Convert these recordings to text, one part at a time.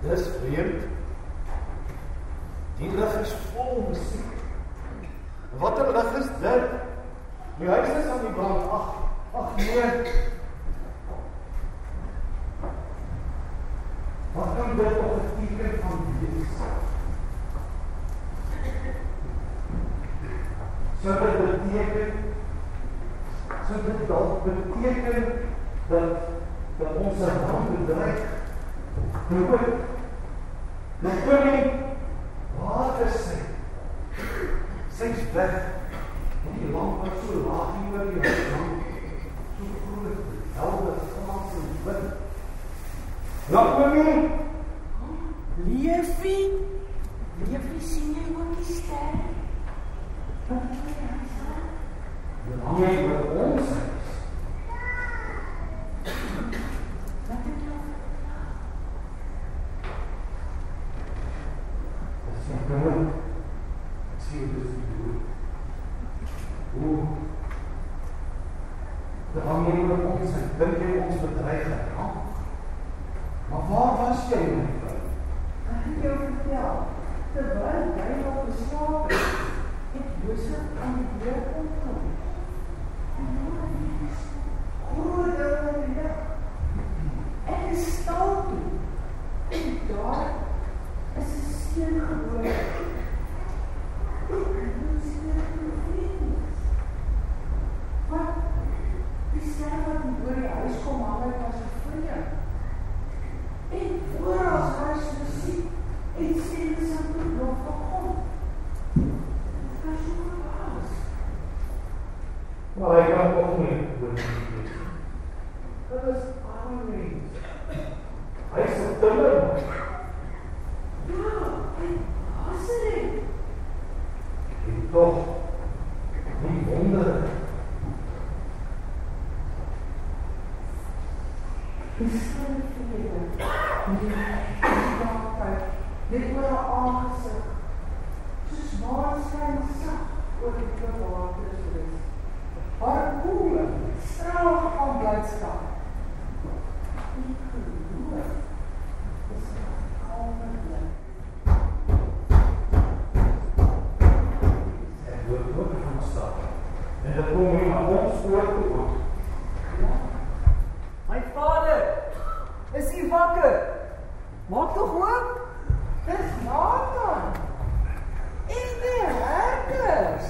Dis vreemd. Die lig is vol musiek. Watter lig is dit? Die huis is aan die brand. Ag, ag nee. Wat kan dit op 'n teken van wees? Sou dit beteken sou dit dalk beteken dat dat ons land bedreig? Nou ook Nou koning waar is sy? Sy's weg. Die lamp wat so laag hier oor die huis hang. So groot, helder, glas en wit. Nou koning Liefie, liefie sien jy ook die ster? Wat is dit? Die lamp jy oor ons huis. Wat het jy? Dis nie koning. Dis nie goed. Hoe? Lamp jy oor ons huis. Dink jy ons bedreig het? Ja? Maar waar was jy my vrou? Ek het jou vertel. Terwyl jy nog geslaap het, het Josef aan die deur kom klop. En hoor hy is groot in die lig. Ek is stil toe. En daar is 'n steen gebore. Ek moet sien hoe vriend. Wat? Die steen wat oor die huis kom hang het was 'n vriend. En voor ons huis musiek en stemmen zijn goed nog van God. Dat is hoe het was. Maar hy kan ook nie hoor nie. Dit is arme mens. Hy is 'n timmerman. Ja, en was er En tog nie wonder Die stille vrede, die dankbaarheid, dit haar aangesig, soos maanskyn sag oor die klipwaters u wakker? Maak tog oop. Dis Nathan. En die herders.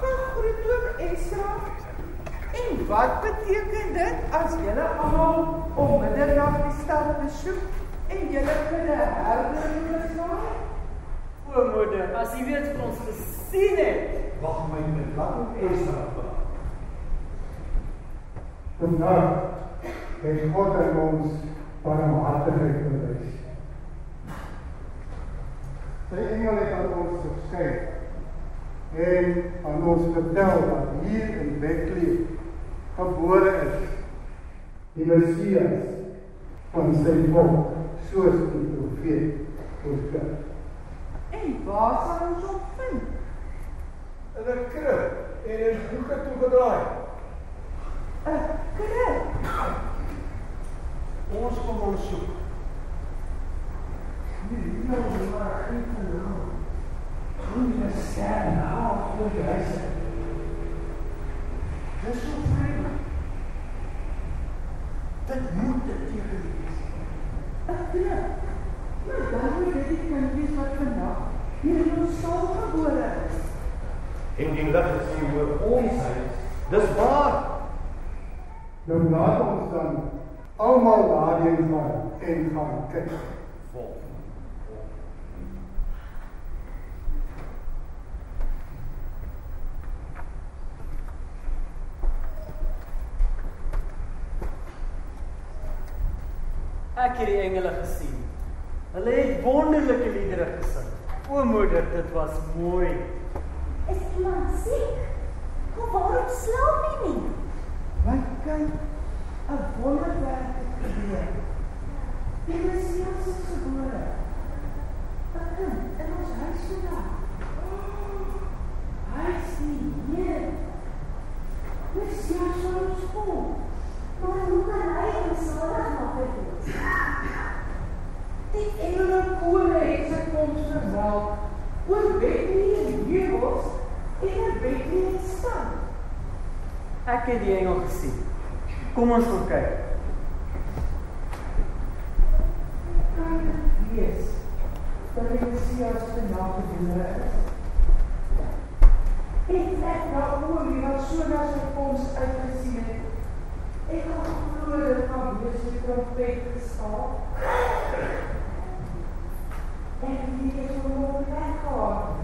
Gegroet oom Esra. En wat beteken dit as julle almal om middernag die stad besoek en julle kudde herder saai? O moeder, as u weet wat ons gesien het. Wag my met wat om Esra praat. Vandaag heeft God aan ons barmhartigheid bewys. Sy engel het aan ons verskyn en aan ons vertel dat hier in Bethlehem gebore is die Messias van sy volk, soos die profeet voorspel. En waar sal ons hom vind? In 'n krib en in hoeke toe gedraai. 'n Krib. Ons kom hom soek. Die hemel maar geen verlang. Hoe jy ster nou voor die huis. Dis so vreemd. Dit moet dit teken wees. Ek dink. Maar dan moet dit die kind wees wat vandag hier in ons stal gebore is. En die lig is hier oor ons huis. Dis waar. Nou laat ons dan almal daarheen gaan en gaan kyk. Vol. Ek het die engele gesien. Hulle het wonderlike liedere gesing. O moeder, dit was mooi. Is iemand siek? Hoe waarom slaap jy nie? My kind, 'n wonderwerk onsself gemaak het. Die engele kore het sy koms verwelk oor Bethlehem en heuwels en oor Bethlehem stad. Ek het die engel gesien. Kom ons gaan kyk. Kan wees dat die Messias vandag gebore is. Het ek nou oor wie wat so na sy koms uitgesien het. Ek kan glo dat daar weer so 'n trompet gestaan. En die het so mooi weggehard.